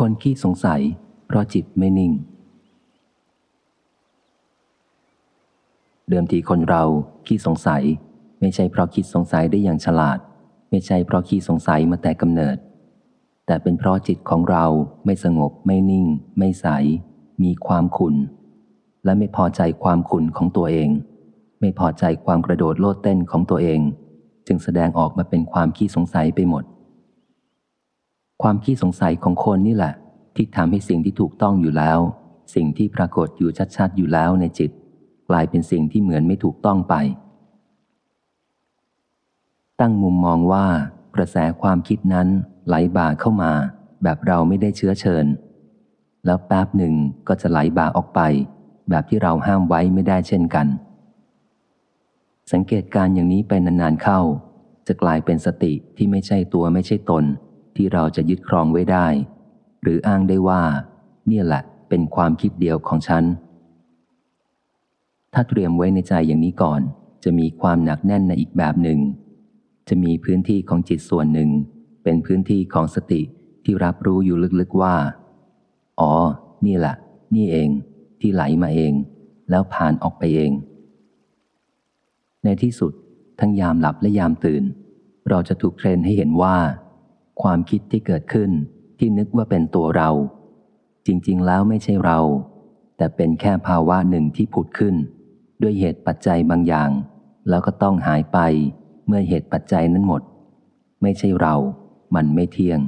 คนขี้สงสัย เพราะจิตไม่นิ่ง เดิมทีคนเราขี้สงสัย ไม่ใช่เพราะคิดสงสัยได้อย่างฉลาด ไม่ใช่เพราะขี้สงสัยมาแต่กำเนิด แต่เป็นเพราะจิตของเราไม่สงบไม่นิ่ง ไม่ใส มีความขุนและไม่พอใจความขุนของตัวเอง ไม่พอใจความกระโดดโลดเต้นของตัวเอง จึงแสดงออกมาเป็นความขี้สงสัยไปหมด ความขี้สงสัยของคนนี่แหละ ที่ทำให้สิ่งที่ถูกต้องอยู่แล้ว สิ่งที่ปรากฏอยู่ชัดๆอยู่แล้วในจิต กลายเป็นสิ่งที่เหมือนไม่ถูกต้องไป ตั้งมุมมองว่ากระแสความคิดนั้นไหลบ่าเข้ามา แบบเราไม่ได้เชื้อเชิญ แล้วแป๊บหนึ่งก็จะไหลบ่าออกไป แบบที่เราห้ามไว้ไม่ได้เช่นกัน สังเกตการอย่างนี้ไปนานๆเข้า จะกลายเป็นสติที่ไม่ใช่ตัวไม่ใช่ตน ที่เราจะยึดครองไว้ได้ หรืออ้างได้ว่า เนี่ยแหละเป็นความคิดเดียวของฉัน ถ้าเตรียมไว้ในใจอย่างนี้ก่อน จะมีความหนักแน่นในอีกแบบหนึ่ง จะมีพื้นที่ของจิตส่วนหนึ่ง เป็นพื้นที่ของสติที่รับรู้อยู่ลึกๆว่า อ๋อ นี่แหละ นี่เอง ที่ไหลมาเอง แล้วผ่านออกไปเอง ในที่สุดทั้งยามหลับและยามตื่น เราจะถูกเทรนให้เห็นว่า ความคิดที่เกิดขึ้นที่นึกว่าเป็นตัวเรา จริงๆ แล้วไม่ใช่เรา แต่เป็นแค่ภาวะหนึ่งที่ผุดขึ้น ด้วยเหตุปัจจัยบางอย่าง แล้วก็ต้องหายไปเมื่อเหตุปัจจัยนั้นหมด ไม่ใช่เรา มันไม่เที่ยง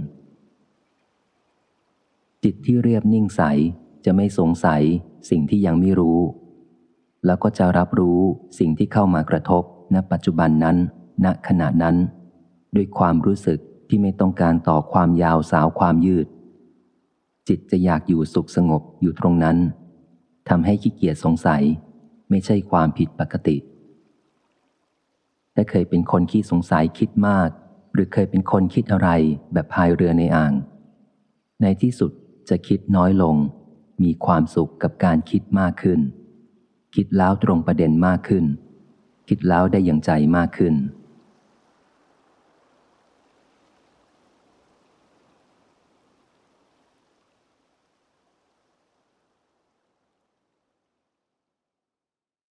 จิตที่เรียบนิ่งใสจะไม่สงสัยสิ่งที่ยังไม่รู้ แล้วก็จะรับรู้สิ่งที่เข้ามากระทบณปัจจุบันนั้น ณขณะนั้น ด้วยความรู้สึก ที่ไม่ต้องการต่อความยาวสาวความยืด จิตจะอยากอยู่สุขสงบอยู่ตรงนั้นทำให้ขี้เกียจสงสัย ไม่ใช่ความผิดปกติถ้าเคยเป็นคนขี้สงสัยคิดมาก หรือเคยเป็นคนคิดอะไรแบบพายเรือในอ่าง ในที่สุดจะคิดน้อยลง มีความสุขกับการคิดมากขึ้น คิดแล้วตรงประเด็นมากขึ้น คิดแล้วได้อย่างใจมากขึ้น